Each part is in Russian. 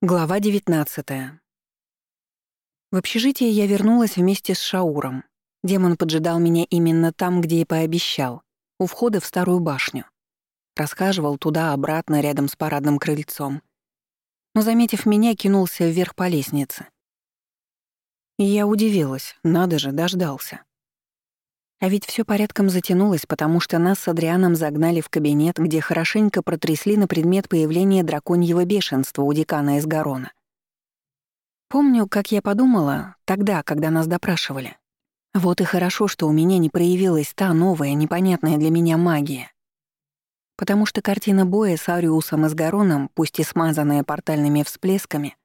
Глава 19 В общежитие я вернулась вместе с Шауром. Демон поджидал меня именно там, где и пообещал, у входа в старую башню. Расхаживал туда-обратно рядом с парадным крыльцом. Но, заметив меня, кинулся вверх по лестнице. И я удивилась, надо же, дождался. А ведь все порядком затянулось, потому что нас с Адрианом загнали в кабинет, где хорошенько протрясли на предмет появления драконьего бешенства у декана из Гарона. Помню, как я подумала тогда, когда нас допрашивали. Вот и хорошо, что у меня не проявилась та новая, непонятная для меня магия. Потому что картина боя с Ариусом и с Гароном, пусть и смазанная портальными всплесками,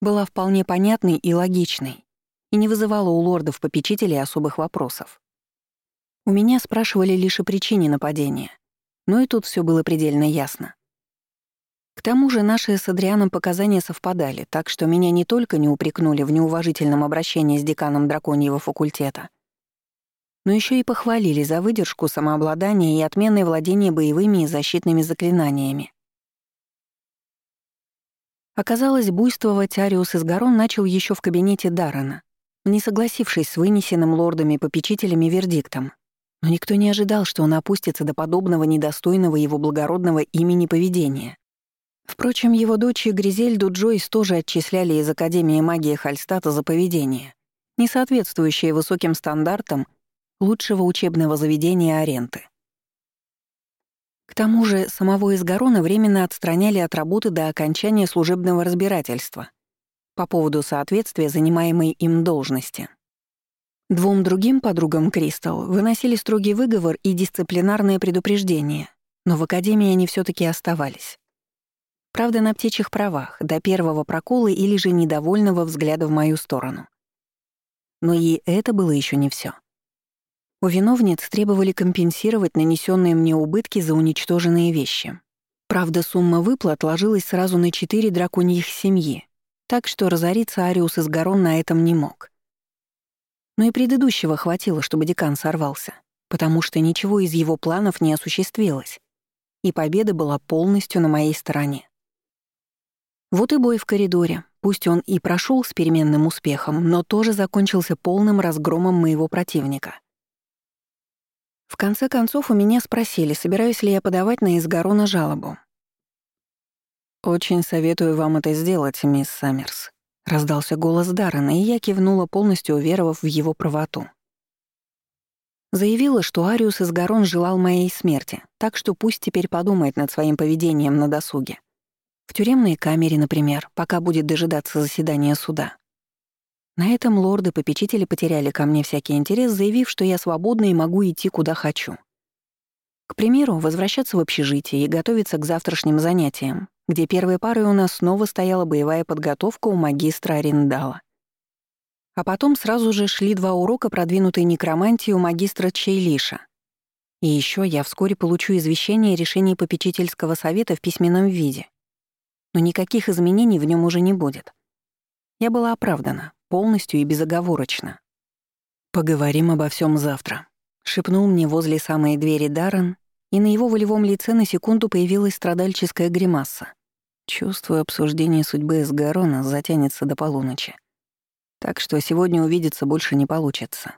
была вполне понятной и логичной и не вызывала у лордов-попечителей особых вопросов. У меня спрашивали лишь о причине нападения, но и тут все было предельно ясно. К тому же наши с Адрианом показания совпадали, так что меня не только не упрекнули в неуважительном обращении с деканом драконьего факультета, но еще и похвалили за выдержку, самообладание и отменное владение боевыми и защитными заклинаниями. Оказалось, буйствовать Ариус из Гарон начал еще в кабинете Даррена, не согласившись с вынесенным лордами-попечителями вердиктом, но никто не ожидал, что он опустится до подобного недостойного его благородного имени поведения. Впрочем, его дочь Гризельду Джойс тоже отчисляли из Академии магии Хальстата за поведение, не соответствующее высоким стандартам лучшего учебного заведения Аренты. К тому же самого Изгарона временно отстраняли от работы до окончания служебного разбирательства по поводу соответствия занимаемой им должности. Двум другим подругам Кристал выносили строгий выговор и дисциплинарное предупреждение, но в академии они все таки оставались. Правда, на птичьих правах, до первого прокола или же недовольного взгляда в мою сторону. Но и это было еще не все. У виновниц требовали компенсировать нанесенные мне убытки за уничтоженные вещи. Правда, сумма выплат ложилась сразу на четыре драконьих семьи, так что разориться Ариус из Гарон на этом не мог. Но и предыдущего хватило, чтобы декан сорвался, потому что ничего из его планов не осуществилось, и победа была полностью на моей стороне. Вот и бой в коридоре. Пусть он и прошел с переменным успехом, но тоже закончился полным разгромом моего противника. В конце концов, у меня спросили, собираюсь ли я подавать на Изгарона жалобу. «Очень советую вам это сделать, мисс Саммерс», Раздался голос Даррена, и я кивнула, полностью уверовав в его правоту. Заявила, что Ариус из Гарон желал моей смерти, так что пусть теперь подумает над своим поведением на досуге. В тюремной камере, например, пока будет дожидаться заседания суда. На этом лорды-попечители потеряли ко мне всякий интерес, заявив, что я свободна и могу идти куда хочу. К примеру, возвращаться в общежитие и готовиться к завтрашним занятиям, где первой парой у нас снова стояла боевая подготовка у магистра Ариндала. А потом сразу же шли два урока продвинутой некромантии у магистра Чейлиша. И еще я вскоре получу извещение о попечительского совета в письменном виде. Но никаких изменений в нем уже не будет. Я была оправдана, полностью и безоговорочно. «Поговорим обо всем завтра», — шепнул мне возле самой двери Даррен, и на его волевом лице на секунду появилась страдальческая гримаса. Чувствую, обсуждение судьбы Эсгарона затянется до полуночи. Так что сегодня увидеться больше не получится.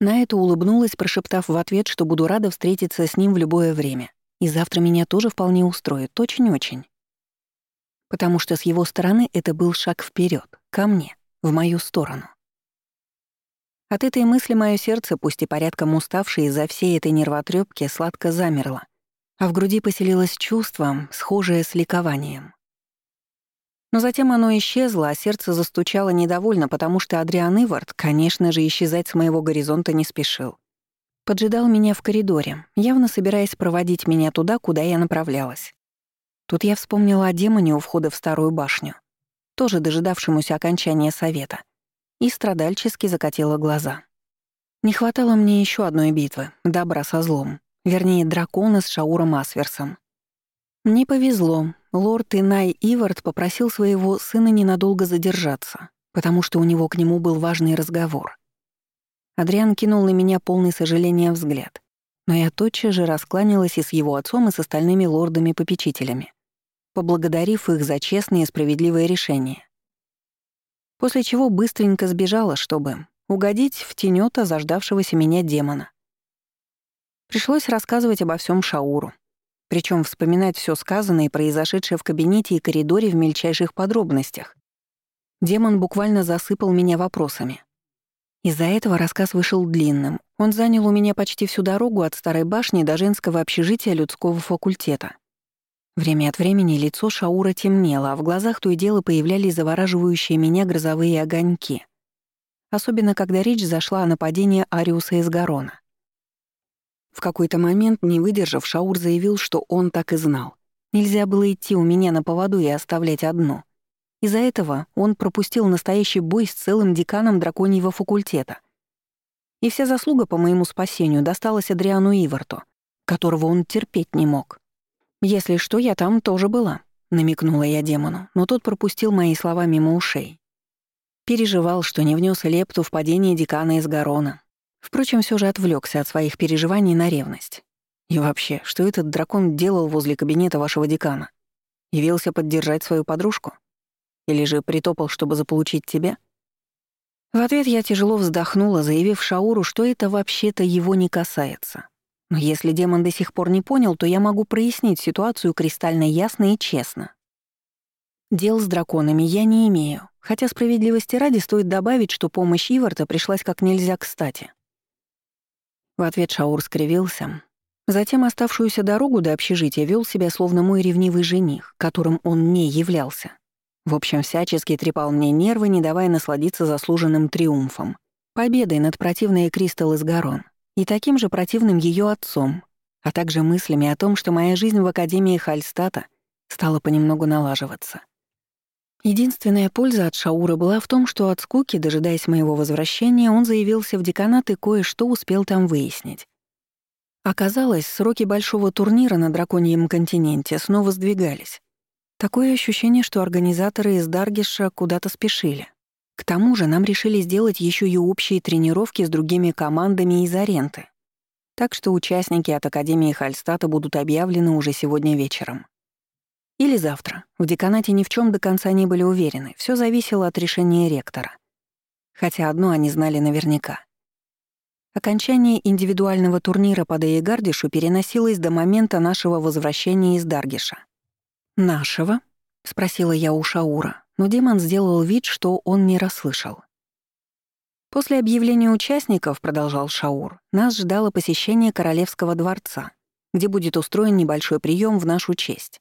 На это улыбнулась, прошептав в ответ, что буду рада встретиться с ним в любое время. И завтра меня тоже вполне устроит, очень-очень. Потому что с его стороны это был шаг вперед, ко мне, в мою сторону. От этой мысли мое сердце, пусть и порядком уставшее из-за всей этой нервотрепки, сладко замерло, а в груди поселилось чувство, схожее с ликованием. Но затем оно исчезло, а сердце застучало недовольно, потому что Адриан Ивард, конечно же, исчезать с моего горизонта не спешил. Поджидал меня в коридоре, явно собираясь проводить меня туда, куда я направлялась. Тут я вспомнила о демоне у входа в старую башню, тоже дожидавшемуся окончания совета, и страдальчески закатила глаза. Не хватало мне еще одной битвы, добра со злом, Вернее, дракона с Шауром Асверсом. Мне повезло. Лорд Инай Ивард попросил своего сына ненадолго задержаться, потому что у него к нему был важный разговор. Адриан кинул на меня полный сожаления взгляд, но я тотчас же раскланялась и с его отцом, и с остальными лордами-попечителями. поблагодарив их за честное и справедливое решение. После чего быстренько сбежала, чтобы угодить в тенёта заждавшегося меня демона. Пришлось рассказывать обо всем Шауру, причем вспоминать все сказанное и произошедшее в кабинете и коридоре в мельчайших подробностях. Демон буквально засыпал меня вопросами. Из-за этого рассказ вышел длинным. Он занял у меня почти всю дорогу от старой башни до женского общежития людского факультета. Время от времени лицо Шаура темнело, а в глазах то и дело появлялись завораживающие меня грозовые огоньки. Особенно, когда речь зашла о нападении Ариуса из Гарона. В какой-то момент, не выдержав, Шаур заявил, что он так и знал. Нельзя было идти у меня на поводу и оставлять одну. Из-за этого он пропустил настоящий бой с целым деканом драконьего факультета. И вся заслуга по моему спасению досталась Адриану Иварту, которого он терпеть не мог. «Если что, я там тоже была», — намекнула я демону, но тот пропустил мои слова мимо ушей. Переживал, что не внес лепту в падение декана из Гарона, Впрочем, все же отвлекся от своих переживаний на ревность. И вообще, что этот дракон делал возле кабинета вашего декана? Явился поддержать свою подружку? Или же притопал, чтобы заполучить тебя? В ответ я тяжело вздохнула, заявив Шауру, что это вообще-то его не касается. Но если демон до сих пор не понял, то я могу прояснить ситуацию кристально ясно и честно. Дел с драконами я не имею, хотя справедливости ради стоит добавить, что помощь Иварта пришлась как нельзя кстати. В ответ Шаур скривился. Затем оставшуюся дорогу до общежития вел себя словно мой ревнивый жених, которым он не являлся. В общем, всячески трепал мне нервы, не давая насладиться заслуженным триумфом. Победой над противной Кристал из Гарон и таким же противным ее отцом, а также мыслями о том, что моя жизнь в Академии Хальстата стала понемногу налаживаться. Единственная польза от Шаура была в том, что от скуки, дожидаясь моего возвращения, он заявился в деканат и кое-что успел там выяснить. Оказалось, сроки большого турнира на Драконьем континенте снова сдвигались. Такое ощущение, что организаторы из Даргиша куда-то спешили. К тому же нам решили сделать еще и общие тренировки с другими командами из Аренты. Так что участники от Академии Хальстата будут объявлены уже сегодня вечером. Или завтра. В деканате ни в чем до конца не были уверены. Все зависело от решения ректора. Хотя одно они знали наверняка. Окончание индивидуального турнира по Дейгардишу переносилось до момента нашего возвращения из Даргиша. «Нашего?» — спросила я у Шаура, но демон сделал вид, что он не расслышал. После объявления участников, продолжал Шаур, нас ждало посещение Королевского дворца, где будет устроен небольшой прием в нашу честь.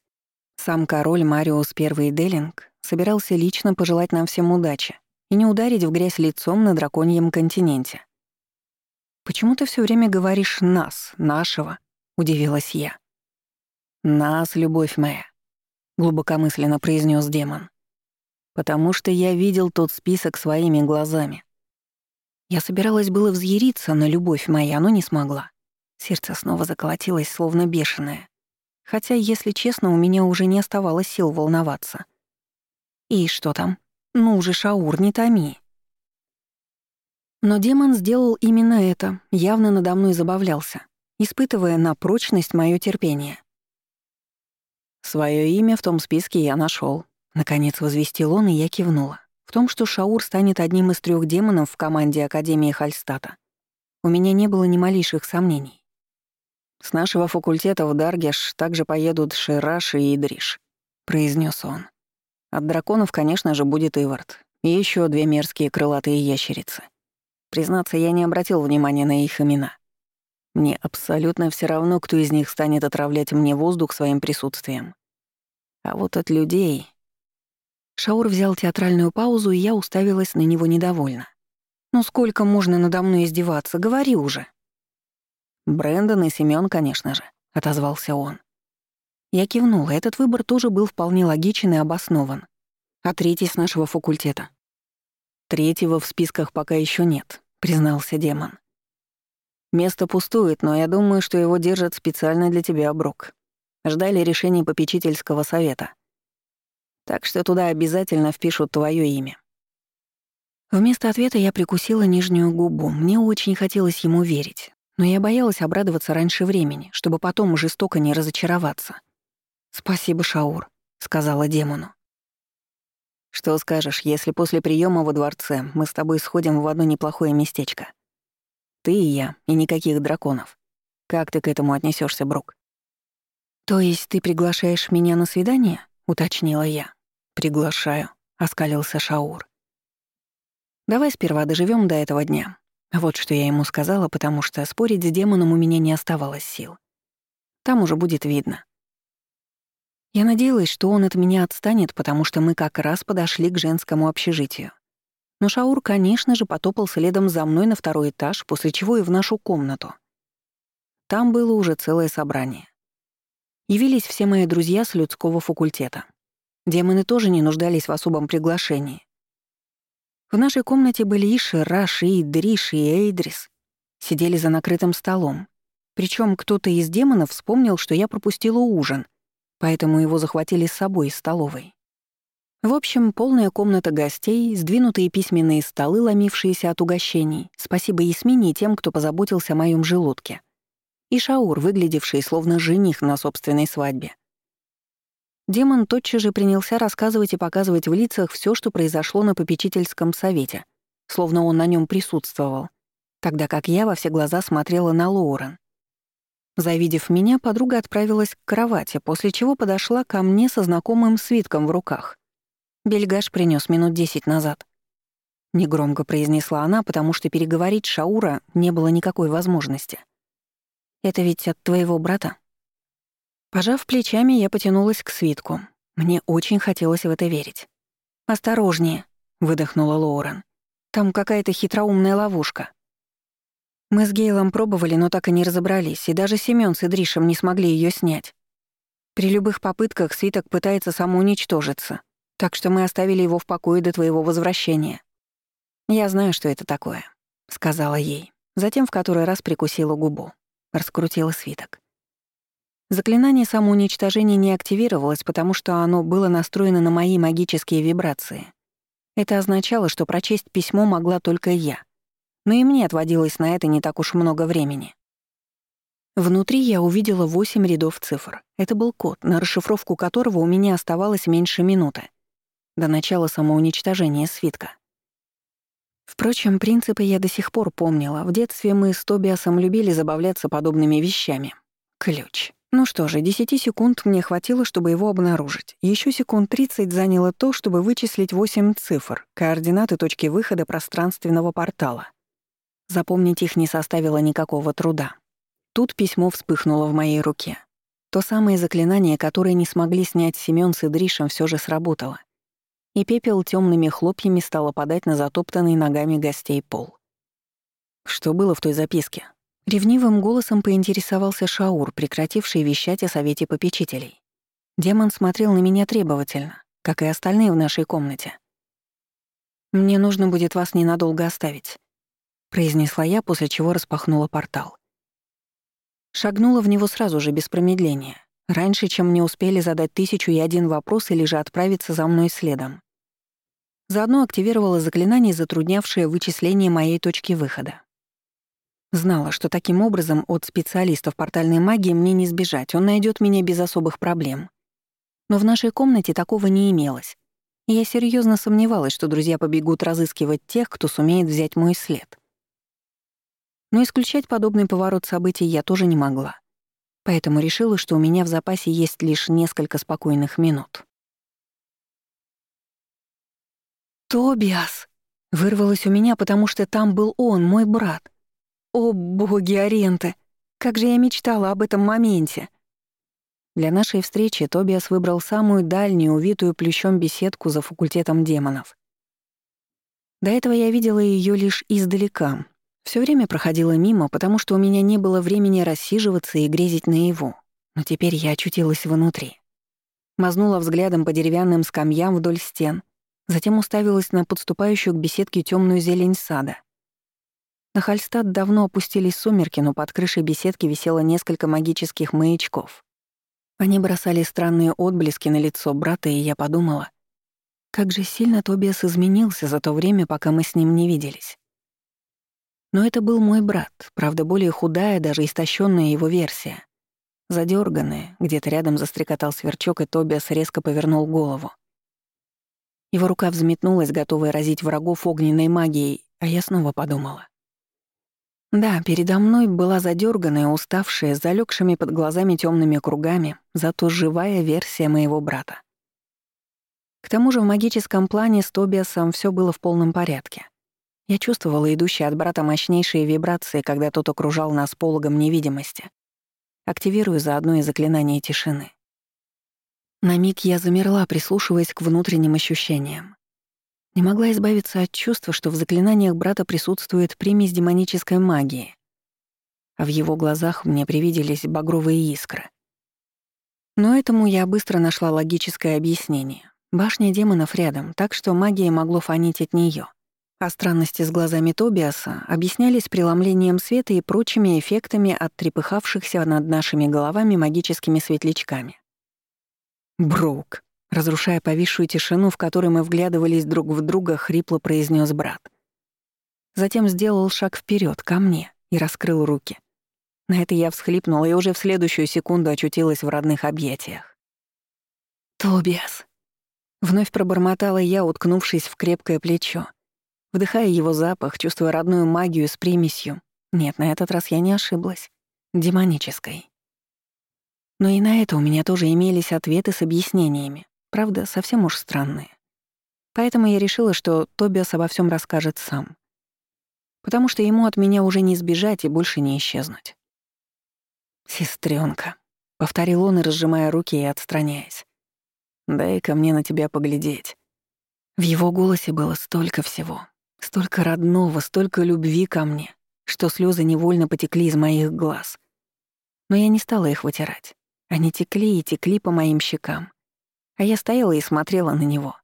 Сам король Мариус I Делинг собирался лично пожелать нам всем удачи и не ударить в грязь лицом на драконьем континенте. «Почему ты все время говоришь «нас», «нашего»?» — удивилась я. «Нас, любовь моя», — глубокомысленно произнес демон. «Потому что я видел тот список своими глазами». Я собиралась было взъяриться на любовь моя, но не смогла. Сердце снова заколотилось, словно бешеное. Хотя, если честно, у меня уже не оставалось сил волноваться. И что там? Ну же, Шаур, не томи. Но демон сделал именно это, явно надо мной забавлялся, испытывая на прочность мое терпение. Свое имя в том списке я нашел. Наконец возвестил он, и я кивнула. В том, что Шаур станет одним из трех демонов в команде Академии Хальстата, у меня не было ни малейших сомнений. «С нашего факультета в Даргеш также поедут Шираш и Идриш», — произнес он. «От драконов, конечно же, будет Ивард. И еще две мерзкие крылатые ящерицы. Признаться, я не обратил внимания на их имена. Мне абсолютно все равно, кто из них станет отравлять мне воздух своим присутствием. А вот от людей...» Шаур взял театральную паузу, и я уставилась на него недовольно. «Ну сколько можно надо мной издеваться? Говори уже!» «Брэндон и Семён, конечно же», — отозвался он. Я кивнула, этот выбор тоже был вполне логичен и обоснован. А третий с нашего факультета. Третьего в списках пока еще нет, признался демон. Место пустует, но я думаю, что его держат специально для тебя, Брук. Ждали решения попечительского совета. Так что туда обязательно впишут твое имя. Вместо ответа я прикусила нижнюю губу. Мне очень хотелось ему верить но я боялась обрадоваться раньше времени, чтобы потом жестоко не разочароваться. «Спасибо, Шаур», — сказала демону. «Что скажешь, если после приема во дворце мы с тобой сходим в одно неплохое местечко? Ты и я, и никаких драконов. Как ты к этому отнесешься, Брук?» «То есть ты приглашаешь меня на свидание?» — уточнила я. «Приглашаю», — оскалился Шаур. «Давай сперва доживем до этого дня». Вот что я ему сказала, потому что спорить с демоном у меня не оставалось сил. Там уже будет видно. Я надеялась, что он от меня отстанет, потому что мы как раз подошли к женскому общежитию. Но Шаур, конечно же, потопал следом за мной на второй этаж, после чего и в нашу комнату. Там было уже целое собрание. Явились все мои друзья с людского факультета. Демоны тоже не нуждались в особом приглашении. В нашей комнате были и Шираш, и Идриш, и Эйдрис. Сидели за накрытым столом. Причем кто-то из демонов вспомнил, что я пропустила ужин, поэтому его захватили с собой из столовой. В общем, полная комната гостей, сдвинутые письменные столы, ломившиеся от угощений. Спасибо Ясмине и тем, кто позаботился о моем желудке. И Шаур, выглядевший словно жених на собственной свадьбе. Демон тотчас же принялся рассказывать и показывать в лицах все, что произошло на попечительском совете, словно он на нем присутствовал, тогда как я во все глаза смотрела на Лоурен. Завидев меня, подруга отправилась к кровати, после чего подошла ко мне со знакомым свитком в руках. Бельгаш принес минут десять назад. Негромко произнесла она, потому что переговорить Шаура не было никакой возможности. «Это ведь от твоего брата?» Пожав плечами, я потянулась к свитку. Мне очень хотелось в это верить. «Осторожнее», — выдохнула Лоурен. «Там какая-то хитроумная ловушка». Мы с Гейлом пробовали, но так и не разобрались, и даже Семён с Идришем не смогли ее снять. При любых попытках свиток пытается самоуничтожиться, так что мы оставили его в покое до твоего возвращения. «Я знаю, что это такое», — сказала ей. Затем в который раз прикусила губу. Раскрутила свиток. Заклинание самоуничтожения не активировалось, потому что оно было настроено на мои магические вибрации. Это означало, что прочесть письмо могла только я. Но и мне отводилось на это не так уж много времени. Внутри я увидела восемь рядов цифр. Это был код, на расшифровку которого у меня оставалось меньше минуты. До начала самоуничтожения свитка. Впрочем, принципы я до сих пор помнила. В детстве мы с Тобиасом любили забавляться подобными вещами. Ключ. Ну что же, 10 секунд мне хватило, чтобы его обнаружить. Еще секунд 30 заняло то, чтобы вычислить 8 цифр, координаты точки выхода пространственного портала. Запомнить их не составило никакого труда. Тут письмо вспыхнуло в моей руке. То самое заклинание, которое не смогли снять Семён с Идришем, все же сработало. И пепел темными хлопьями стал опадать на затоптанный ногами гостей пол. Что было в той записке? Ревнивым голосом поинтересовался Шаур, прекративший вещать о совете попечителей. Демон смотрел на меня требовательно, как и остальные в нашей комнате. «Мне нужно будет вас ненадолго оставить», — произнесла я, после чего распахнула портал. Шагнула в него сразу же, без промедления, раньше, чем мне успели задать тысячу и один вопрос или же отправиться за мной следом. Заодно активировала заклинание, затруднявшее вычисление моей точки выхода. Знала, что таким образом от специалистов портальной магии мне не сбежать, он найдет меня без особых проблем. Но в нашей комнате такого не имелось. И я серьезно сомневалась, что друзья побегут разыскивать тех, кто сумеет взять мой след. Но исключать подобный поворот событий я тоже не могла. Поэтому решила, что у меня в запасе есть лишь несколько спокойных минут. «Тобиас!» — вырвалось у меня, потому что там был он, мой брат — о, боги Аренты! Как же я мечтала об этом моменте! Для нашей встречи Тобиас выбрал самую дальнюю, увитую плющом беседку за факультетом демонов. До этого я видела ее лишь издалека. Все время проходила мимо, потому что у меня не было времени рассиживаться и грезить наяву. Но теперь я очутилась внутри. Мазнула взглядом по деревянным скамьям вдоль стен, затем уставилась на подступающую к беседке темную зелень сада — на Хальстад давно опустились сумерки, но под крышей беседки висело несколько магических маячков. Они бросали странные отблески на лицо брата, и я подумала, как же сильно Тобиас изменился за то время, пока мы с ним не виделись. Но это был мой брат, правда, более худая, даже истощенная его версия. Задерганные, где-то рядом застрекотал сверчок, и Тобиас резко повернул голову. Его рука взметнулась, готовая разить врагов огненной магией, а я снова подумала. Да, передо мной была задерганная, уставшая, с залегшими под глазами темными кругами, зато живая версия моего брата. К тому же в магическом плане с Тобиасом все было в полном порядке. Я чувствовала идущие от брата мощнейшие вибрации, когда тот окружал нас пологом невидимости, активируя заодно и заклинание тишины. На миг я замерла, прислушиваясь к внутренним ощущениям. Не могла избавиться от чувства, что в заклинаниях брата присутствует примесь демонической магии, а в его глазах мне привиделись багровые искры. Но этому я быстро нашла логическое объяснение. Башня демонов рядом, так что магия могло фонить от нее. А странности с глазами Тобиаса объяснялись преломлением света и прочими эффектами от трепыхавшихся над нашими головами магическими светлячками. «Броук», разрушая повисшую тишину, в которой мы вглядывались друг в друга, хрипло произнес брат. Затем сделал шаг вперед ко мне и раскрыл руки. На это я всхлипнула и уже в следующую секунду очутилась в родных объятиях. «Тобиас», — вновь пробормотала я, уткнувшись в крепкое плечо, вдыхая его запах, чувствуя родную магию с примесью. Нет, на этот раз я не ошиблась. Демонической. Но и на это у меня тоже имелись ответы с объяснениями, правда, совсем уж странные. Поэтому я решила, что Тобиас обо всем расскажет сам. Потому что ему от меня уже не сбежать и больше не исчезнуть. «Сестрёнка», — повторил он, разжимая руки и отстраняясь. «Дай-ка мне на тебя поглядеть». В его голосе было столько всего, столько родного, столько любви ко мне, что слезы невольно потекли из моих глаз. Но я не стала их вытирать. Они текли и текли по моим щекам. А я стояла и смотрела на него.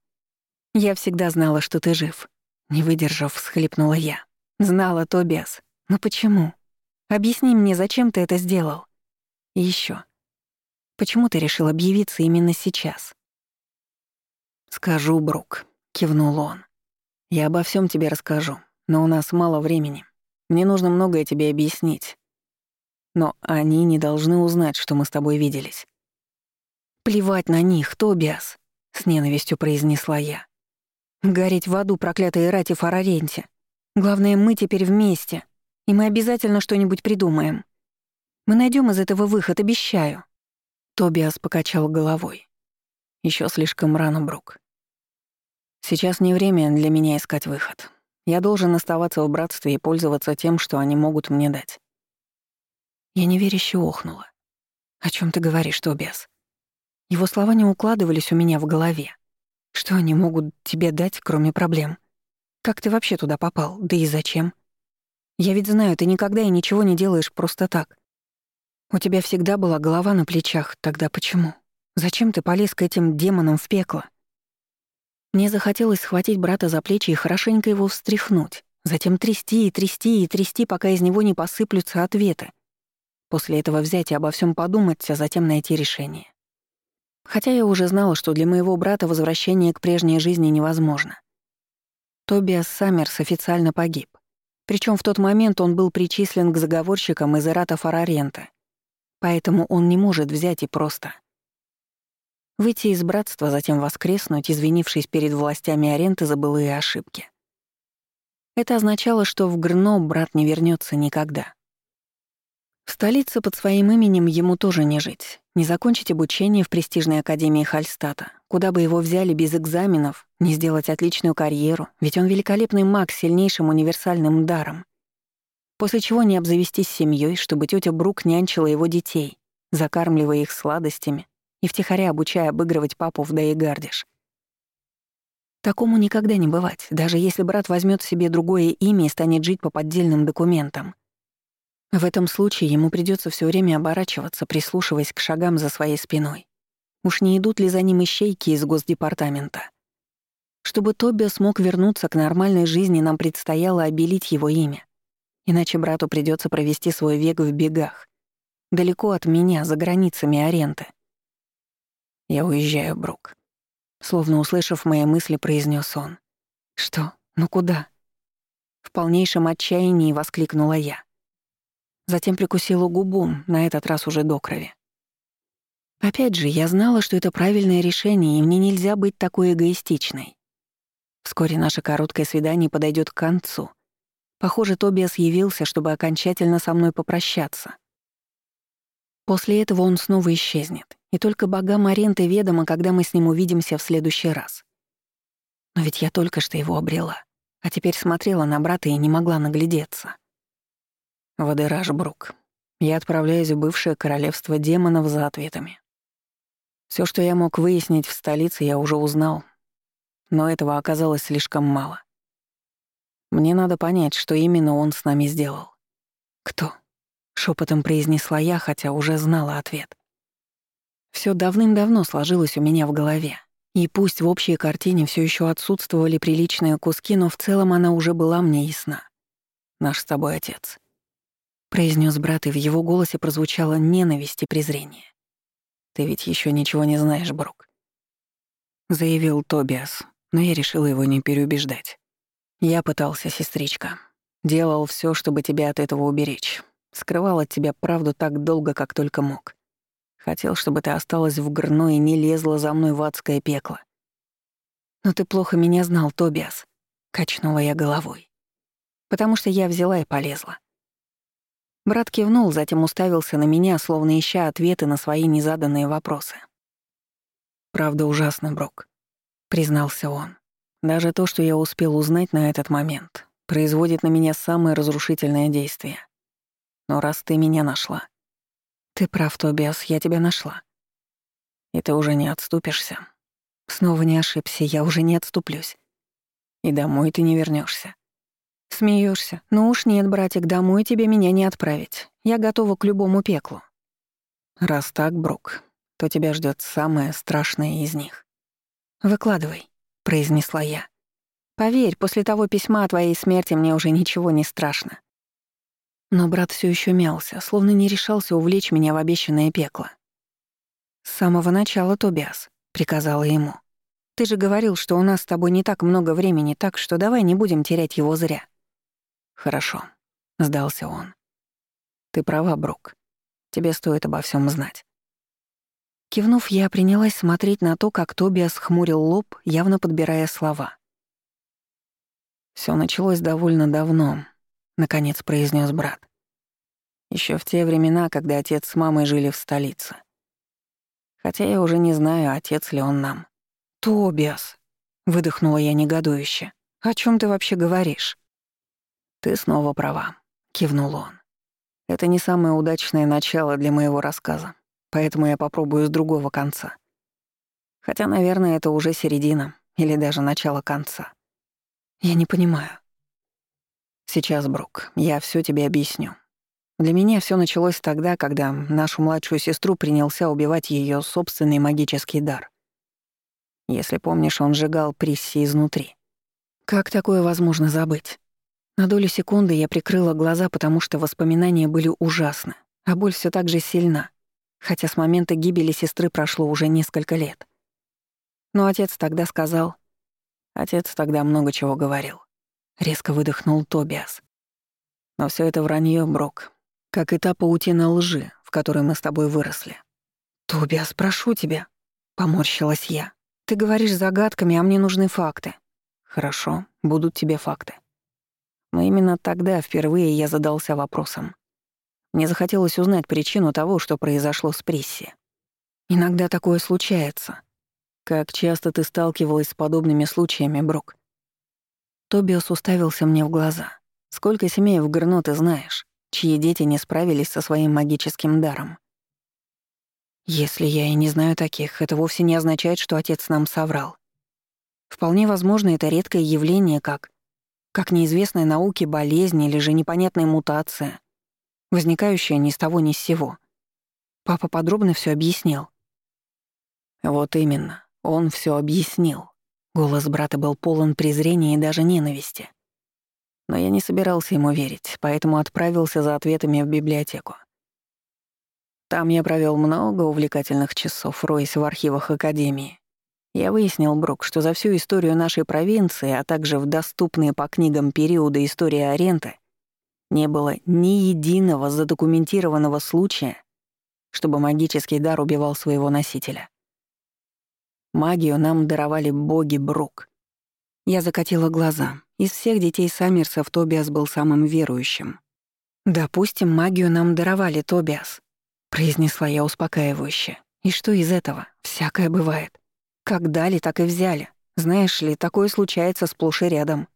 «Я всегда знала, что ты жив», — не выдержав, всхлипнула я. «Знала, Тобиас. Но почему? Объясни мне, зачем ты это сделал? И ещё. Почему ты решил объявиться именно сейчас?» «Скажу, Брук», — кивнул он. «Я обо всем тебе расскажу, но у нас мало времени. Мне нужно многое тебе объяснить. Но они не должны узнать, что мы с тобой виделись. «Плевать на них, Тобиас», — с ненавистью произнесла я. «Гореть в аду, проклятые рати Фараренте. Главное, мы теперь вместе, и мы обязательно что-нибудь придумаем. Мы найдем из этого выход, обещаю». Тобиас покачал головой. Еще слишком рано, Брук. Сейчас не время для меня искать выход. Я должен оставаться в братстве и пользоваться тем, что они могут мне дать. Я неверяще охнула. «О чем ты говоришь, Тобиас?» Его слова не укладывались у меня в голове. Что они могут тебе дать, кроме проблем? Как ты вообще туда попал? Да и зачем? Я ведь знаю, ты никогда и ничего не делаешь просто так. У тебя всегда была голова на плечах, тогда почему? Зачем ты полез к этим демонам в пекло? Мне захотелось схватить брата за плечи и хорошенько его встряхнуть, затем трясти и трясти и трясти, пока из него не посыплются ответы. После этого взять и обо всем подумать, а затем найти решение. Хотя я уже знала, что для моего брата возвращение к прежней жизни невозможно. Тобиас Саммерс официально погиб. Причем в тот момент он был причислен к заговорщикам из Ирата Фарарента. Поэтому он не может взять и просто выйти из братства, затем воскреснуть, извинившись перед властями Аренты за былые ошибки. Это означало, что в Грно брат не вернется никогда. В столице под своим именем ему тоже не жить. Не закончить обучение в престижной академии Хальстата, куда бы его взяли без экзаменов, не сделать отличную карьеру, ведь он великолепный маг с сильнейшим универсальным даром. После чего не обзавестись семьей, чтобы тетя Брук нянчила его детей, закармливая их сладостями и втихаря обучая обыгрывать папу в Даегардиш. Такому никогда не бывать, даже если брат возьмет себе другое имя и станет жить по поддельным документам — в этом случае ему придется все время оборачиваться, прислушиваясь к шагам за своей спиной. Уж не идут ли за ним ищейки из Госдепартамента? Чтобы Тоби смог вернуться к нормальной жизни, нам предстояло обелить его имя. Иначе брату придется провести свой век в бегах. Далеко от меня, за границами Аренты. «Я уезжаю, Брук», — словно услышав мои мысли, произнес он. «Что? Ну куда?» В полнейшем отчаянии воскликнула я. Затем прикусила губу, на этот раз уже до крови. Опять же, я знала, что это правильное решение, и мне нельзя быть такой эгоистичной. Вскоре наше короткое свидание подойдет к концу. Похоже, Тобиас явился, чтобы окончательно со мной попрощаться. После этого он снова исчезнет, и только богам Аренты ведомо, когда мы с ним увидимся в следующий раз. Но ведь я только что его обрела, а теперь смотрела на брата и не могла наглядеться. Вадераж Брук. Я отправляюсь в бывшее королевство демонов за ответами. Все, что я мог выяснить в столице, я уже узнал, но этого оказалось слишком мало. Мне надо понять, что именно он с нами сделал. Кто? Шепотом произнесла я, хотя уже знала ответ. Все давным-давно сложилось у меня в голове. И пусть в общей картине все еще отсутствовали приличные куски, но в целом она уже была мне ясна. Наш с тобой отец. Произнес брат, и в его голосе прозвучала ненависть и презрение. Ты ведь еще ничего не знаешь, Брук. Заявил Тобиас, но я решила его не переубеждать. Я пытался, сестричка. Делал все, чтобы тебя от этого уберечь. Скрывал от тебя правду так долго, как только мог. Хотел, чтобы ты осталась в Грно и не лезла за мной в адское пекло. Но ты плохо меня знал, Тобиас. Качнула я головой. Потому что я взяла и полезла. Брат кивнул, затем уставился на меня, словно ища ответы на свои незаданные вопросы. «Правда ужасно, Брок», — признался он. «Даже то, что я успел узнать на этот момент, производит на меня самое разрушительное действие. Но раз ты меня нашла... Ты прав, Тобиас, я тебя нашла. И ты уже не отступишься. Снова не ошибся, я уже не отступлюсь. И домой ты не вернешься. Смеешься? Ну уж нет, братик, домой тебе меня не отправить. Я готова к любому пеклу. Раз так, Брук, то тебя ждет самое страшное из них. Выкладывай, произнесла я. Поверь, после того письма о твоей смерти мне уже ничего не страшно. Но брат все еще мялся, словно не решался увлечь меня в обещанное пекло. «С самого начала, Тобиас», — приказала ему. «Ты же говорил, что у нас с тобой не так много времени, так что давай не будем терять его зря». «Хорошо», — сдался он. «Ты права, Брук. Тебе стоит обо всем знать». Кивнув, я принялась смотреть на то, как Тобиас хмурил лоб, явно подбирая слова. Все началось довольно давно, — наконец произнес брат. Еще в те времена, когда отец с мамой жили в столице. Хотя я уже не знаю, отец ли он нам. «Тобиас!» — выдохнула я негодующе. «О чем ты вообще говоришь?» «Ты снова права», — кивнул он. «Это не самое удачное начало для моего рассказа, поэтому я попробую с другого конца. Хотя, наверное, это уже середина или даже начало конца. Я не понимаю. Сейчас, Брук, я все тебе объясню. Для меня все началось тогда, когда нашу младшую сестру принялся убивать ее собственный магический дар. Если помнишь, он сжигал Присси изнутри. Как такое возможно забыть? На долю секунды я прикрыла глаза, потому что воспоминания были ужасны, а боль все так же сильна, хотя с момента гибели сестры прошло уже несколько лет. Но отец тогда сказал... Отец тогда много чего говорил. Резко выдохнул Тобиас. Но все это вранье, Брок, как и та паутина лжи, в которой мы с тобой выросли. «Тобиас, прошу тебя», — поморщилась я. «Ты говоришь загадками, а мне нужны факты». «Хорошо, будут тебе факты». Но именно тогда впервые я задался вопросом. Мне захотелось узнать причину того, что произошло с Присси. Иногда такое случается. Как часто ты сталкивалась с подобными случаями, Брок? Тобиас уставился мне в глаза. «Сколько семей в Грно ты знаешь, чьи дети не справились со своим магическим даром?» «Если я и не знаю таких, это вовсе не означает, что отец нам соврал. Вполне возможно, это редкое явление, как... как неизвестная науке болезнь или же непонятная мутация, возникающая ни с того ни с сего. Папа подробно все объяснил». «Вот именно, он все объяснил», Голос брата был полон презрения и даже ненависти. Но я не собирался ему верить, поэтому отправился за ответами в библиотеку. Там я провел много увлекательных часов, роясь в архивах Академии. Я выяснил, Брук, что за всю историю нашей провинции, а также в доступные по книгам периоды истории Аренты, не было ни единого задокументированного случая, чтобы магический дар убивал своего носителя. Магию нам даровали боги Брук. Я закатила глаза. Из всех детей Саммерсов Тобиас был самым верующим. «Допустим, магию нам даровали, Тобиас», — произнесла я успокаивающе. «И что из этого? Всякое бывает. Как дали, так и взяли. Знаешь ли, такое случается сплошь и рядом».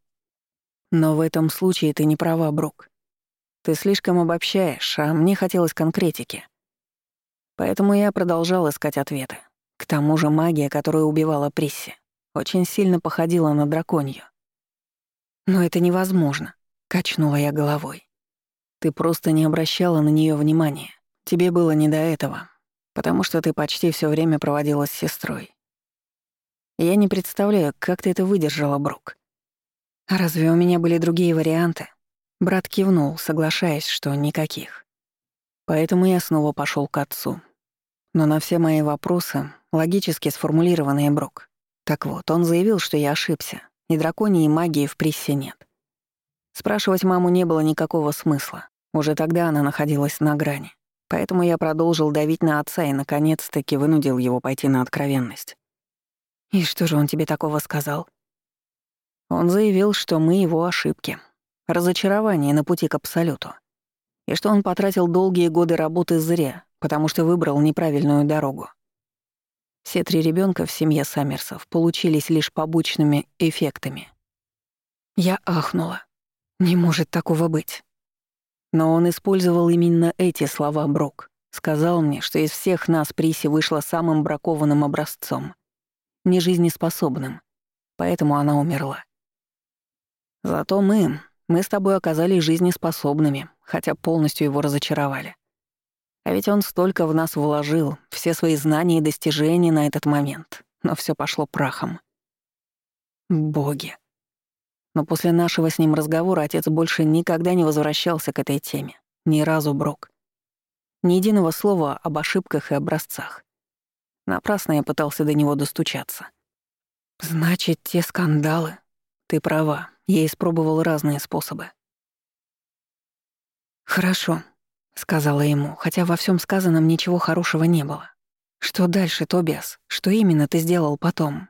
Но в этом случае ты не права, Брук. Ты слишком обобщаешь, а мне хотелось конкретики. Поэтому я продолжал искать ответы. К тому же магия, которая убивала Присси, очень сильно походила на драконью. «Но это невозможно», — качнула я головой. «Ты просто не обращала на нее внимания. Тебе было не до этого, потому что ты почти все время проводила с сестрой. Я не представляю, как ты это выдержала, Брук. А разве у меня были другие варианты? Брат кивнул, соглашаясь, что никаких. Поэтому я снова пошел к отцу. Но на все мои вопросы, логически сформулированные Брок. Так вот, он заявил, что я ошибся, и драконии магии в приссе нет. Спрашивать маму не было никакого смысла. Уже тогда она находилась на грани. Поэтому я продолжил давить на отца и, наконец-таки, вынудил его пойти на откровенность. «И что же он тебе такого сказал?» Он заявил, что мы его ошибки, разочарование на пути к абсолюту. И что он потратил долгие годы работы зря, потому что выбрал неправильную дорогу. Все три ребенка в семье Саммерсов получились лишь побочными эффектами. Я ахнула. Не может такого быть. Но он использовал именно эти слова Брок. Сказал мне, что из всех нас Приси вышла самым бракованным образцом, нежизнеспособным, поэтому она умерла. Зато мы, мы с тобой оказались жизнеспособными, хотя полностью его разочаровали. А ведь он столько в нас вложил, все свои знания и достижения на этот момент, но все пошло прахом. Боги. Но после нашего с ним разговора отец больше никогда не возвращался к этой теме. Ни разу, Брок. Ни единого слова об ошибках и образцах. Напрасно я пытался до него достучаться. «Значит, те скандалы...» «Ты права, я испробовал разные способы. «Хорошо», — сказала ему, хотя во всем сказанном ничего хорошего не было. «Что дальше, Тобиас? Что именно ты сделал потом?»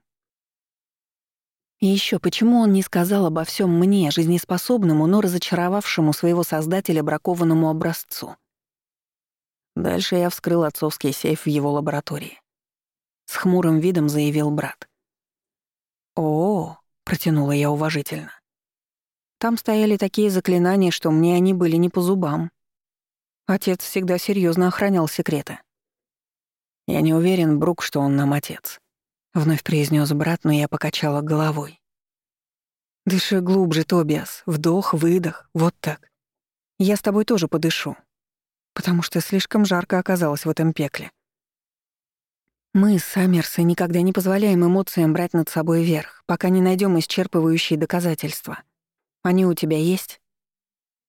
И еще почему он не сказал обо всем мне, жизнеспособному, но разочаровавшему своего создателя бракованному образцу? Дальше я вскрыл отцовский сейф в его лаборатории. С хмурым видом заявил брат. «О, -о — протянула я уважительно. Там стояли такие заклинания, что мне они были не по зубам. Отец всегда серьезно охранял секреты. «Я не уверен, Брук, что он нам отец», — вновь произнес брат, но я покачала головой. «Дыши глубже, Тобиас. Вдох, выдох. Вот так. Я с тобой тоже подышу. Потому что слишком жарко оказалось в этом пекле. Мы, Саммерсы, никогда не позволяем эмоциям брать над собой верх, пока не найдем исчерпывающие доказательства. Они у тебя есть?»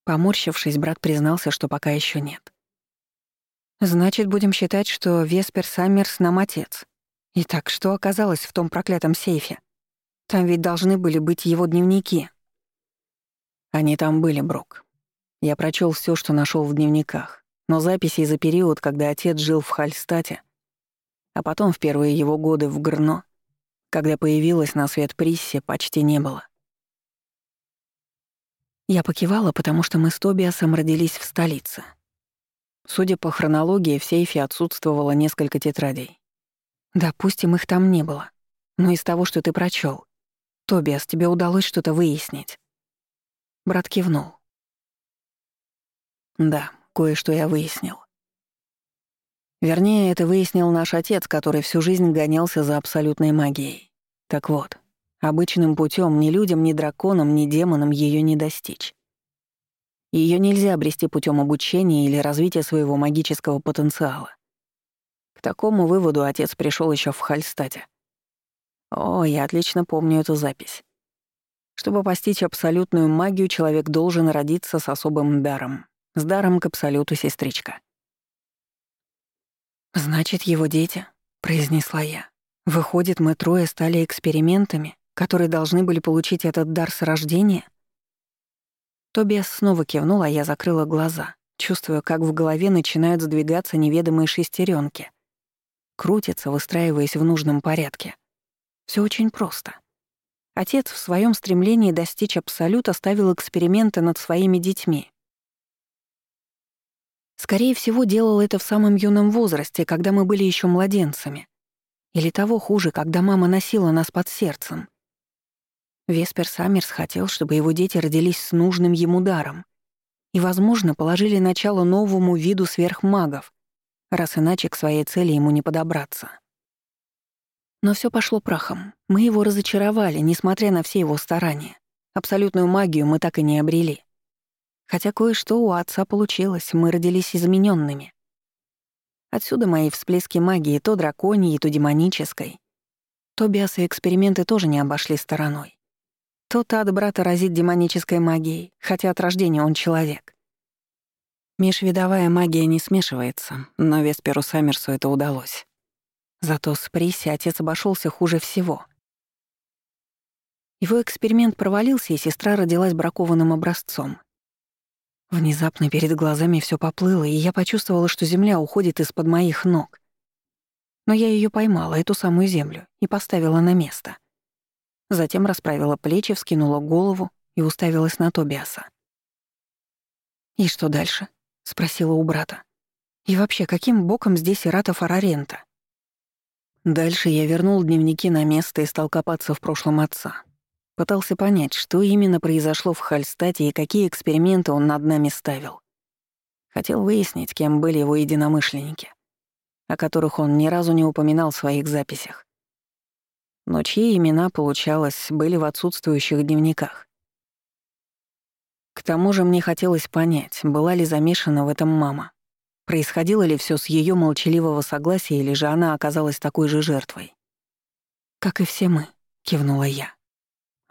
Поморщившись, брат признался, что пока еще нет. «Значит, будем считать, что Веспер Саммерс нам отец. Итак, что оказалось в том проклятом сейфе? Там ведь должны были быть его дневники». Они там были, Брок. Я прочел все, что нашел в дневниках, но записей за период, когда отец жил в Хальстате, а потом в первые его годы в Грно, когда появилась на свет Присси, почти не было. Я покивала, потому что мы с Тобиасом родились в столице. Судя по хронологии, в сейфе отсутствовало несколько тетрадей. Допустим, их там не было. Но из того, что ты прочел, Тобиас, тебе удалось что-то выяснить? Брат кивнул. Да, кое-что я выяснил. Вернее, это выяснил наш отец, который всю жизнь гонялся за абсолютной магией. Так вот, Обычным путем ни людям, ни драконам, ни демонам ее не достичь. Ее нельзя обрести путем обучения или развития своего магического потенциала. К такому выводу отец пришел еще в Хальстате. О, я отлично помню эту запись. Чтобы постичь абсолютную магию, человек должен родиться с особым даром. С даром к абсолюту, сестричка. «Значит, его дети», — произнесла я. «Выходит, мы трое стали экспериментами, которые должны были получить этот дар с рождения? Тобиас снова кивнул, а я закрыла глаза, чувствуя, как в голове начинают сдвигаться неведомые шестеренки, крутятся, выстраиваясь в нужном порядке. Все очень просто. Отец в своем стремлении достичь абсолюта ставил эксперименты над своими детьми. Скорее всего, делал это в самом юном возрасте, когда мы были еще младенцами. Или того хуже, когда мама носила нас под сердцем. Веспер Саммерс хотел, чтобы его дети родились с нужным ему даром и, возможно, положили начало новому виду сверхмагов, раз иначе к своей цели ему не подобраться. Но все пошло прахом. Мы его разочаровали, несмотря на все его старания. Абсолютную магию мы так и не обрели. Хотя кое-что у отца получилось, мы родились измененными. Отсюда мои всплески магии, то драконьей, то демонической. Тобиас и эксперименты тоже не обошли стороной. Тот от брата разит демонической магией, хотя от рождения он человек. Межвидовая магия не смешивается, но Весперу Саммерсу это удалось. Зато с Приси отец обошелся хуже всего. Его эксперимент провалился, и сестра родилась бракованным образцом. Внезапно перед глазами все поплыло, и я почувствовала, что земля уходит из-под моих ног. Но я ее поймала, эту самую землю, и поставила на место. Затем расправила плечи, вскинула голову и уставилась на Тобиаса. «И что дальше?» — спросила у брата. «И вообще, каким боком здесь Ирата Фарарента?» Дальше я вернул дневники на место и стал копаться в прошлом отца. Пытался понять, что именно произошло в Хальстате и какие эксперименты он над нами ставил. Хотел выяснить, кем были его единомышленники, о которых он ни разу не упоминал в своих записях но чьи имена, получалось, были в отсутствующих дневниках. К тому же мне хотелось понять, была ли замешана в этом мама. Происходило ли все с ее молчаливого согласия, или же она оказалась такой же жертвой. «Как и все мы», — кивнула я.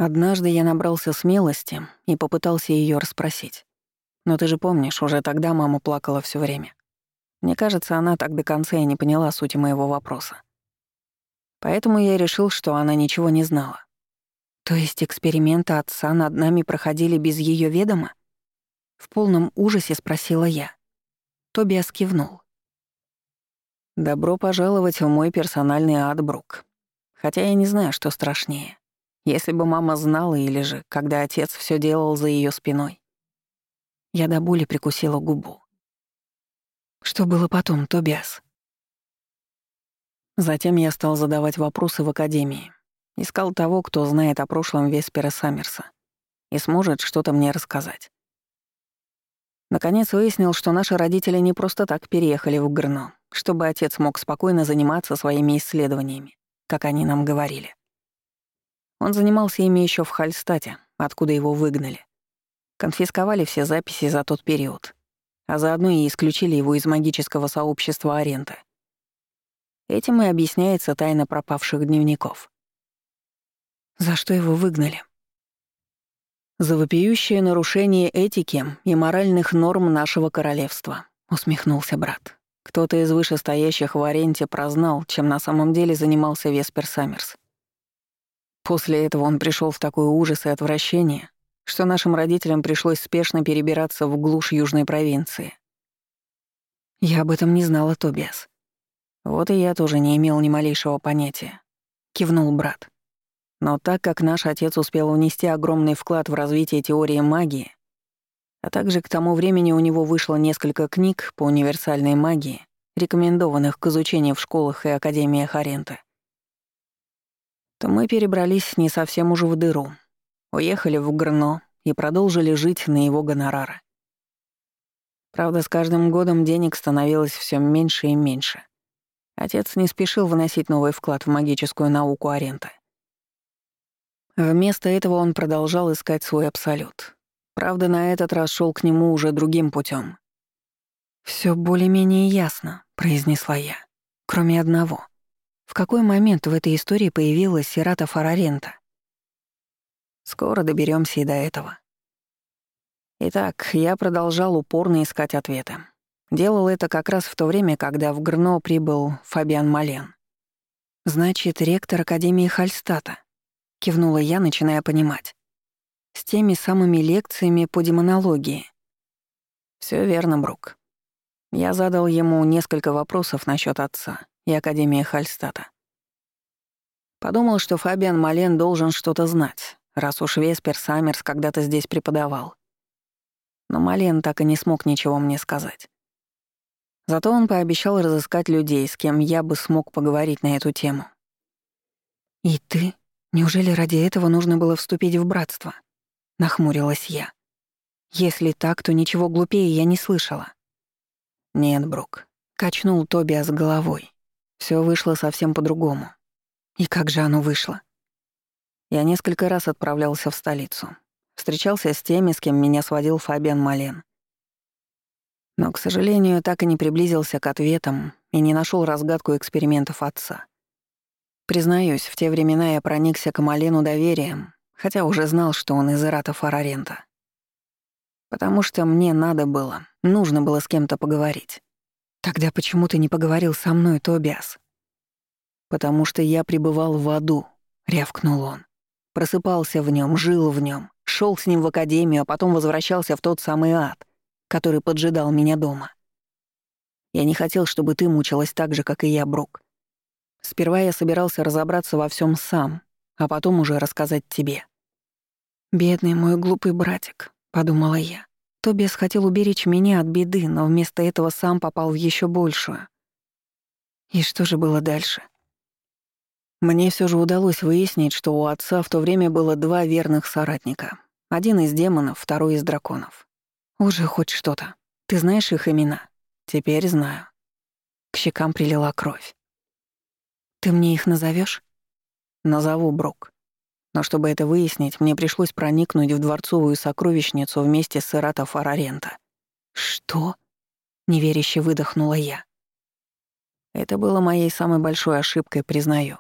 Однажды я набрался смелости и попытался ее расспросить. Но ты же помнишь, уже тогда мама плакала все время. Мне кажется, она так до конца и не поняла сути моего вопроса. Поэтому я решил, что она ничего не знала. То есть эксперименты отца над нами проходили без ее ведома? В полном ужасе спросила я. Тобиас кивнул. «Добро пожаловать в мой персональный ад, Брук. Хотя я не знаю, что страшнее. Если бы мама знала или же, когда отец все делал за ее спиной». Я до боли прикусила губу. «Что было потом, Тобиас?» Затем я стал задавать вопросы в академии. Искал того, кто знает о прошлом Веспера Саммерса и сможет что-то мне рассказать. Наконец выяснил, что наши родители не просто так переехали в Грно, чтобы отец мог спокойно заниматься своими исследованиями, как они нам говорили. Он занимался ими еще в Хальстате, откуда его выгнали. Конфисковали все записи за тот период, а заодно и исключили его из магического сообщества Аренты — Этим и объясняется тайна пропавших дневников. За что его выгнали? За вопиющее нарушение этики и моральных норм нашего королевства, усмехнулся брат. Кто-то из вышестоящих в аренте прознал, чем на самом деле занимался Веспер Саммерс. После этого он пришел в такой ужас и отвращение, что нашим родителям пришлось спешно перебираться в глушь южной провинции. Я об этом не знала, Тобиас. Вот и я тоже не имел ни малейшего понятия. Кивнул брат. Но так как наш отец успел внести огромный вклад в развитие теории магии, а также к тому времени у него вышло несколько книг по универсальной магии, рекомендованных к изучению в школах и академиях Аренты, то мы перебрались не совсем уже в дыру, уехали в Грно и продолжили жить на его гонорары. Правда, с каждым годом денег становилось все меньше и меньше. Отец не спешил вносить новый вклад в магическую науку Аренты. Вместо этого он продолжал искать свой абсолют. Правда, на этот раз шел к нему уже другим путем. Все более-менее ясно», — произнесла я. «Кроме одного. В какой момент в этой истории появилась Сирата Фарарента?» «Скоро доберемся и до этого». Итак, я продолжал упорно искать ответы. Делал это как раз в то время, когда в Грно прибыл Фабиан Мален. «Значит, ректор Академии Хальстата», — кивнула я, начиная понимать. «С теми самыми лекциями по демонологии». Все верно, Брук. Я задал ему несколько вопросов насчет отца и Академии Хальстата. Подумал, что Фабиан Мален должен что-то знать, раз уж Веспер Саммерс когда-то здесь преподавал. Но Мален так и не смог ничего мне сказать. Зато он пообещал разыскать людей, с кем я бы смог поговорить на эту тему. «И ты? Неужели ради этого нужно было вступить в братство?» — нахмурилась я. «Если так, то ничего глупее я не слышала». «Нет, Брук», — качнул Тобиас головой. Все вышло совсем по-другому. И как же оно вышло? Я несколько раз отправлялся в столицу. Встречался с теми, с кем меня сводил Фабиан Мален. Но, к сожалению, так и не приблизился к ответам и не нашел разгадку экспериментов отца. Признаюсь, в те времена я проникся к Малену доверием, хотя уже знал, что он из Ирата Фарарента. Потому что мне надо было, нужно было с кем-то поговорить. Тогда почему ты не поговорил со мной, Тобиас? Потому что я пребывал в аду, рявкнул он. Просыпался в нем, жил в нем, шел с ним в академию, а потом возвращался в тот самый ад, который поджидал меня дома. Я не хотел, чтобы ты мучилась так же, как и я, Брук. Сперва я собирался разобраться во всем сам, а потом уже рассказать тебе. «Бедный мой глупый братик», — подумала я. Тобиас хотел уберечь меня от беды, но вместо этого сам попал в еще большую. И что же было дальше? Мне все же удалось выяснить, что у отца в то время было два верных соратника. Один из демонов, второй из драконов. Уже хоть что-то. Ты знаешь их имена? Теперь знаю. К щекам прилила кровь. Ты мне их назовешь? Назову Брук. Но чтобы это выяснить, мне пришлось проникнуть в дворцовую сокровищницу вместе с Ирата Фарарента. «Что?» — неверяще выдохнула я. Это было моей самой большой ошибкой, признаю.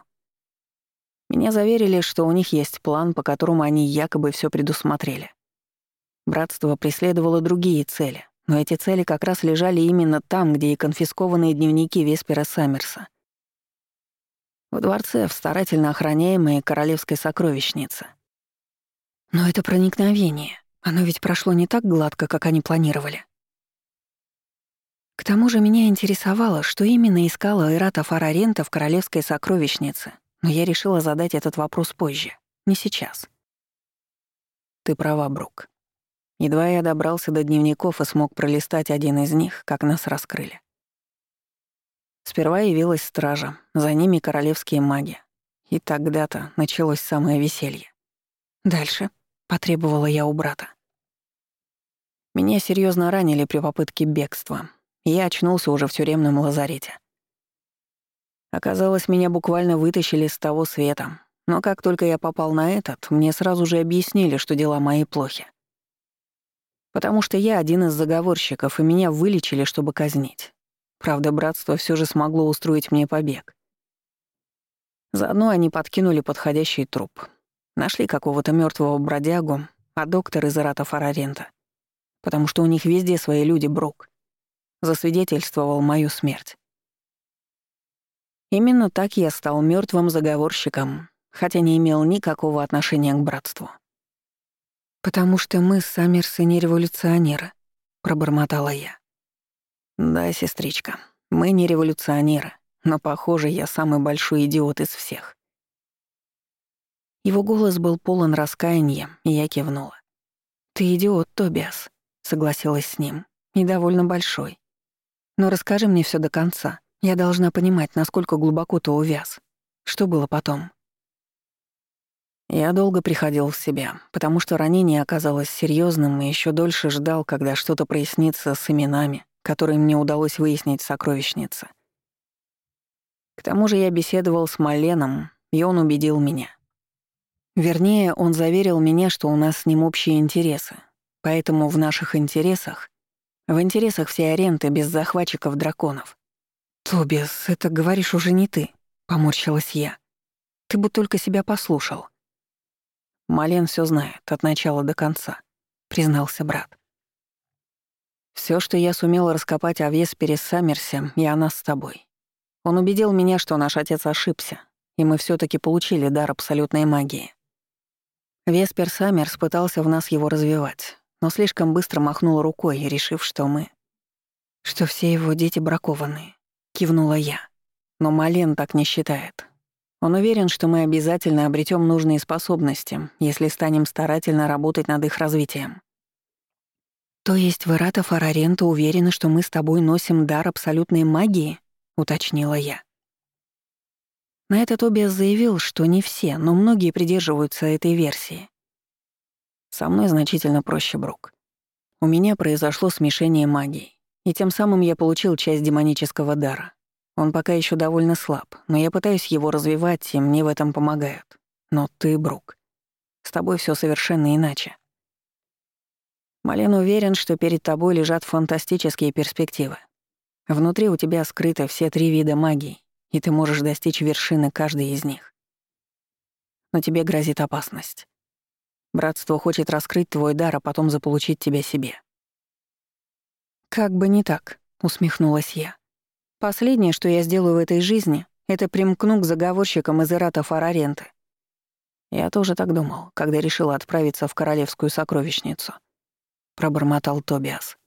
Меня заверили, что у них есть план, по которому они якобы все предусмотрели. Братство преследовало другие цели, но эти цели как раз лежали именно там, где и конфискованные дневники Веспера Саммерса — в дворце, в старательно охраняемой королевской сокровищнице. Но это проникновение. Оно ведь прошло не так гладко, как они планировали. К тому же меня интересовало, что именно искала Эрата Фарарента в королевской сокровищнице, но я решила задать этот вопрос позже, не сейчас. Ты права, Брук. Едва я добрался до дневников и смог пролистать один из них, как нас раскрыли. Сперва явилась стража, за ними королевские маги. И тогда-то началось самое веселье. Дальше потребовала я у брата. Меня серьезно ранили при попытке бегства. Я очнулся уже в тюремном лазарете. Оказалось, меня буквально вытащили с того света. Но как только я попал на этот, мне сразу же объяснили, что дела мои плохи. Потому что я один из заговорщиков, и меня вылечили, чтобы казнить. Правда, братство все же смогло устроить мне побег. Заодно они подкинули подходящий труп. Нашли какого-то мертвого бродягу, а доктор из Ирата Фарарента. Потому что у них везде свои люди, Брук. Засвидетельствовал мою смерть. Именно так я стал мертвым заговорщиком, хотя не имел никакого отношения к братству. «Потому что мы с Саммерсы не революционеры», — пробормотала я. «Да, сестричка, мы не революционеры, но, похоже, я самый большой идиот из всех». Его голос был полон раскаяния, и я кивнула. «Ты идиот, Тобиас», — согласилась с ним, — «и довольно большой. Но расскажи мне все до конца. Я должна понимать, насколько глубоко ты увяз. Что было потом?» Я долго приходил в себя, потому что ранение оказалось серьезным и еще дольше ждал, когда что-то прояснится с именами, который мне удалось выяснить в сокровищнице. К тому же я беседовал с Маленом, и он убедил меня. Вернее, он заверил меня, что у нас с ним общие интересы, поэтому в наших интересах, в интересах всей аренты без захватчиков драконов. «Тобиас, это говоришь уже не ты», — поморщилась я. «Ты бы только себя послушал». «Мален все знает, от начала до конца», — признался брат. Все, что я сумел раскопать о Веспере Саммерсе и о нас с тобой. Он убедил меня, что наш отец ошибся, и мы все таки получили дар абсолютной магии. Веспер Саммерс пытался в нас его развивать, но слишком быстро махнул рукой, решив, что мы... Что все его дети бракованные. Кивнула я. Но Мален так не считает. Он уверен, что мы обязательно обретем нужные способности, если станем старательно работать над их развитием. «То есть в Ирата Фарарента уверены, что мы с тобой носим дар абсолютной магии?» — уточнила я. На это Тобиас заявил, что не все, но многие придерживаются этой версии. Со мной значительно проще, Брук. У меня произошло смешение магий, и тем самым я получил часть демонического дара. Он пока еще довольно слаб, но я пытаюсь его развивать, и мне в этом помогают. Но ты, Брук, с тобой все совершенно иначе. Малин уверен, что перед тобой лежат фантастические перспективы. Внутри у тебя скрыты все три вида магии, и ты можешь достичь вершины каждой из них. Но тебе грозит опасность. Братство хочет раскрыть твой дар, а потом заполучить тебя себе. «Как бы не так», — усмехнулась я. «Последнее, что я сделаю в этой жизни, это примкну к заговорщикам из Ирата Фараренты». Я тоже так думал, когда решила отправиться в королевскую сокровищницу — пробормотал Тобиас.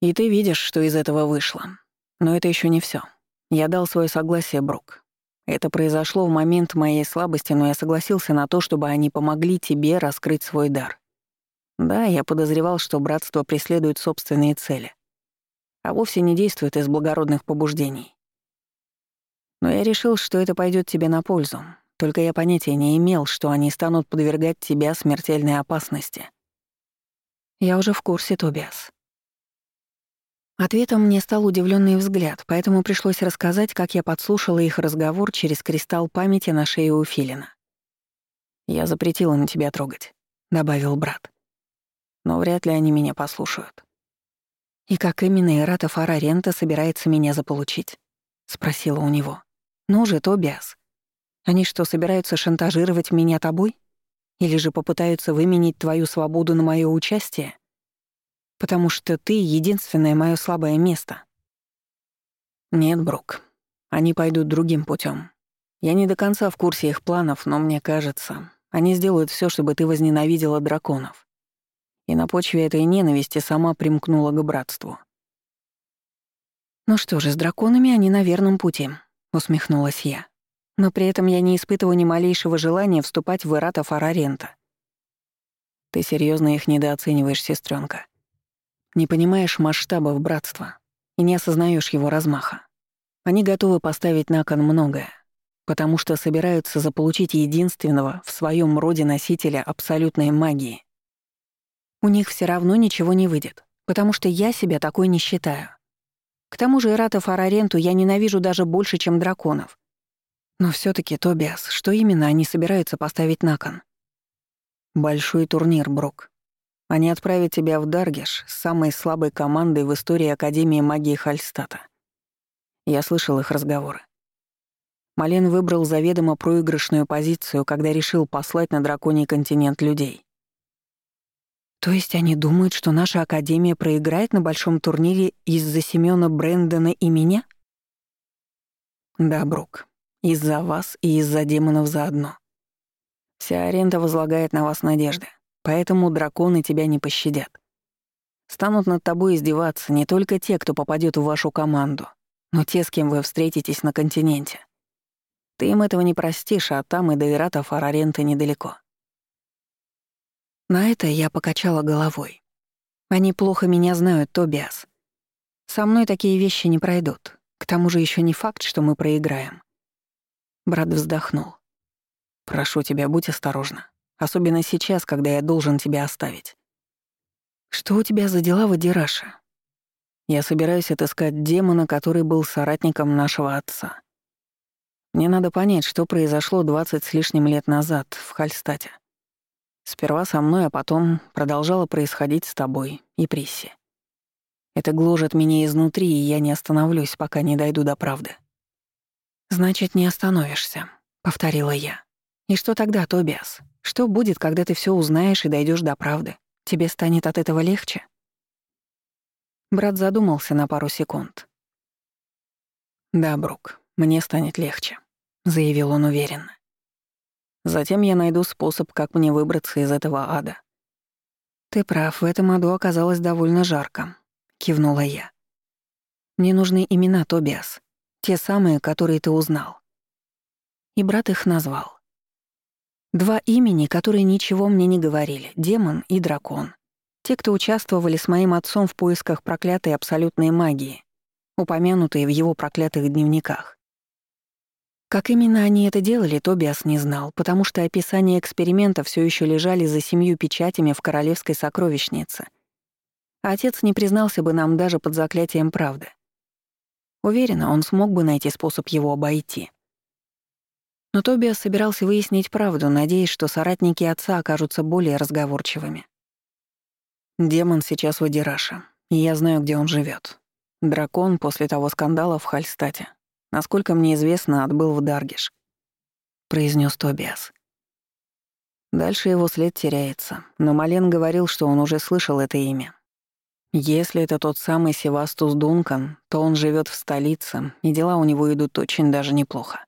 «И ты видишь, что из этого вышло. Но это еще не все. Я дал свое согласие, Брук. Это произошло в момент моей слабости, но я согласился на то, чтобы они помогли тебе раскрыть свой дар. Да, я подозревал, что братство преследует собственные цели, а вовсе не действует из благородных побуждений. Но я решил, что это пойдет тебе на пользу, только я понятия не имел, что они станут подвергать тебя смертельной опасности. Я уже в курсе, Тобиас. Ответом мне стал удивленный взгляд, поэтому пришлось рассказать, как я подслушала их разговор через кристалл памяти на шее у Филина. «Я запретила на тебя трогать», — добавил брат. «Но вряд ли они меня послушают». «И как именно Ирата Фарарента собирается меня заполучить?» — спросила у него. «Ну же, Тобиас, они что, собираются шантажировать меня тобой?» Или же попытаются выменить твою свободу на мое участие? Потому что ты — единственное мое слабое место. Нет, Брук, они пойдут другим путем. Я не до конца в курсе их планов, но мне кажется, они сделают все, чтобы ты возненавидела драконов. И на почве этой ненависти сама примкнула к братству. «Ну что же, с драконами они на верном пути», — усмехнулась я но при этом я не испытываю ни малейшего желания вступать в Ирата Фарарента. Ты серьезно их недооцениваешь, сестренка. Не понимаешь масштабов братства и не осознаешь его размаха. Они готовы поставить на кон многое, потому что собираются заполучить единственного в своем роде носителя абсолютной магии. У них все равно ничего не выйдет, потому что я себя такой не считаю. К тому же Ирата Фараренту я ненавижу даже больше, чем драконов. Но все таки Тобиас, что именно они собираются поставить на кон? Большой турнир, Брок. Они отправят тебя в Даргеш с самой слабой командой в истории Академии магии Хальстата. Я слышал их разговоры. Мален выбрал заведомо проигрышную позицию, когда решил послать на драконий континент людей. То есть они думают, что наша Академия проиграет на большом турнире из-за Семёна Брэндона и меня? Да, Брук, из-за вас и из-за демонов заодно. Вся аренда возлагает на вас надежды, поэтому драконы тебя не пощадят. Станут над тобой издеваться не только те, кто попадет в вашу команду, но те, с кем вы встретитесь на континенте. Ты им этого не простишь, а там и до Ирата Фараренты недалеко. На это я покачала головой. Они плохо меня знают, Тобиас. Со мной такие вещи не пройдут. К тому же еще не факт, что мы проиграем. Брат вздохнул. «Прошу тебя, будь осторожна. Особенно сейчас, когда я должен тебя оставить». «Что у тебя за дела в Адираше?» «Я собираюсь отыскать демона, который был соратником нашего отца. Мне надо понять, что произошло двадцать с лишним лет назад в Хальстате. Сперва со мной, а потом продолжало происходить с тобой и Присси. Это гложет меня изнутри, и я не остановлюсь, пока не дойду до правды». «Значит, не остановишься», — повторила я. «И что тогда, Тобиас? Что будет, когда ты все узнаешь и дойдешь до правды? Тебе станет от этого легче?» Брат задумался на пару секунд. «Да, Брук, мне станет легче», — заявил он уверенно. «Затем я найду способ, как мне выбраться из этого ада. «Ты прав, в этом аду оказалось довольно жарко», — кивнула я. «Мне нужны имена, Тобиас, те самые, которые ты узнал». И брат их назвал. Два имени, которые ничего мне не говорили — демон и дракон. Те, кто участвовали с моим отцом в поисках проклятой абсолютной магии, упомянутые в его проклятых дневниках. Как именно они это делали, Тобиас не знал, потому что описания эксперимента все еще лежали за семью печатями в королевской сокровищнице. отец не признался бы нам даже под заклятием правды. Уверена, он смог бы найти способ его обойти. Но Тобиас собирался выяснить правду, надеясь, что соратники отца окажутся более разговорчивыми. Демон сейчас в Адираше, и я знаю, где он живет. Дракон после того скандала в Хальстате Насколько мне известно, отбыл в Даргиш», — произнес Тобиас. Дальше его след теряется, но Мален говорил, что он уже слышал это имя. Если это тот самый Севастус Дункан, то он живет в столице, и дела у него идут очень даже неплохо.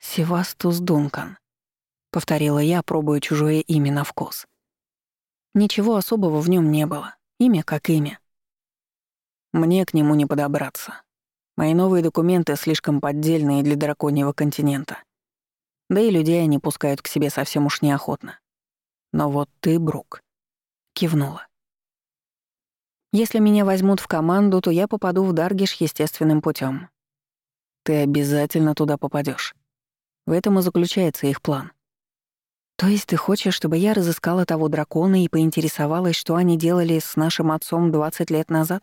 «Севастус Дункан», — повторила я, пробуя чужое имя на вкус. Ничего особого в нем не было. Имя как имя. Мне к нему не подобраться. Мои новые документы слишком поддельные для драконьего континента. Да и людей они пускают к себе совсем уж неохотно. Но вот ты, Брук, кивнула. Если меня возьмут в команду, то я попаду в Даргиш естественным путем. Ты обязательно туда попадешь. В этом и заключается их план. То есть ты хочешь, чтобы я разыскала того дракона и поинтересовалась, что они делали с нашим отцом 20 лет назад?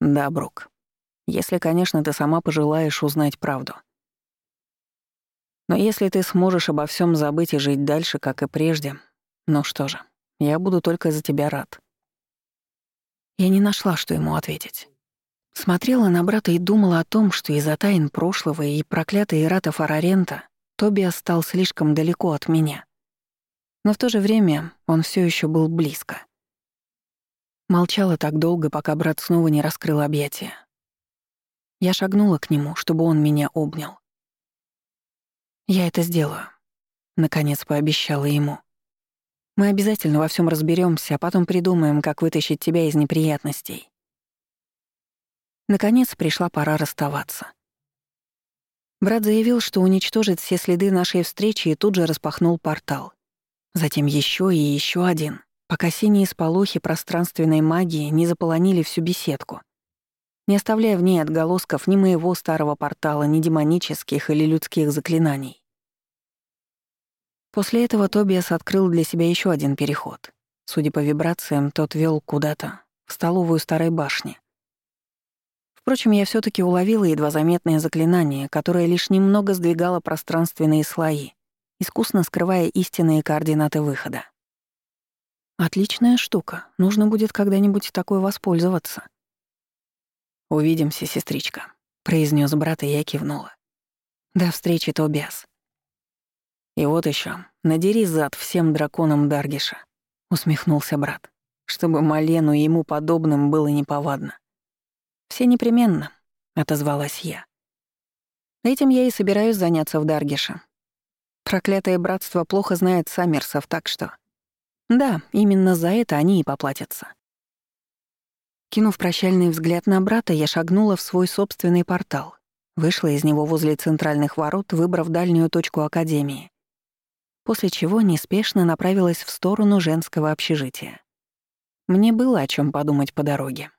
Да, Брук. Если, конечно, ты сама пожелаешь узнать правду. Но если ты сможешь обо всем забыть и жить дальше, как и прежде, ну что же, я буду только за тебя рад. Я не нашла, что ему ответить. Смотрела на брата и думала о том, что из-за тайн прошлого и проклятой Ирата Фарарента Тобиас стал слишком далеко от меня. Но в то же время он все еще был близко. Молчала так долго, пока брат снова не раскрыл объятия. Я шагнула к нему, чтобы он меня обнял. «Я это сделаю», — наконец пообещала ему. «Мы обязательно во всем разберемся, а потом придумаем, как вытащить тебя из неприятностей». Наконец пришла пора расставаться. Брат заявил, что уничтожит все следы нашей встречи и тут же распахнул портал. Затем еще и еще один, пока синие сполохи пространственной магии не заполонили всю беседку не оставляя в ней отголосков ни моего старого портала, ни демонических или людских заклинаний. После этого Тобиас открыл для себя еще один переход. Судя по вибрациям, тот вел куда-то, в столовую старой башни. Впрочем, я все таки уловила едва заметное заклинание, которое лишь немного сдвигало пространственные слои, искусно скрывая истинные координаты выхода. Отличная штука, нужно будет когда-нибудь такой воспользоваться. «Увидимся, сестричка», — произнес брат, и я кивнула. «До встречи, Тобиас». «И вот еще, надери зад всем драконам Даргиша», — усмехнулся брат, «чтобы Малену и ему подобным было неповадно». «Все непременно», — отозвалась я. «Этим я и собираюсь заняться в Даргише. Проклятое братство плохо знает Саммерсов, так что...» «Да, именно за это они и поплатятся». Кинув прощальный взгляд на брата, я шагнула в свой собственный портал. Вышла из него возле центральных ворот, выбрав дальнюю точку Академии. После чего неспешно направилась в сторону женского общежития. Мне было о чем подумать по дороге.